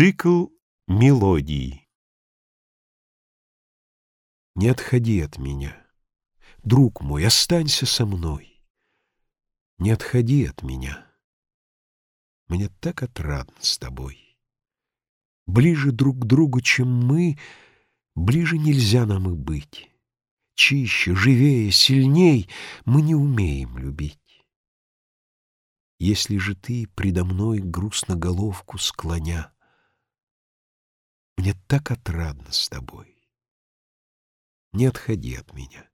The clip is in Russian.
Цикл мелодий Не отходи от меня, друг мой, останься со мной. Не отходи от меня. Мне так отрадно с тобой. Ближе друг к другу, чем мы, ближе нельзя нам и быть. Чище, живее, сильней мы не умеем любить. Если же ты предо мной грустно головку склоня, мне так отрадно с тобой. Не отходи от меня.